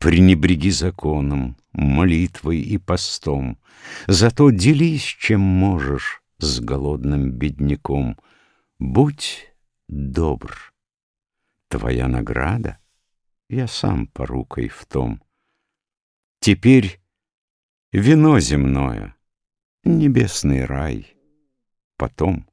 Пренебреги законом, молитвой и постом, Зато делись, чем можешь, с голодным бедняком. Будь добр. Твоя награда — я сам порукой в том. Теперь вино земное, небесный рай, потом.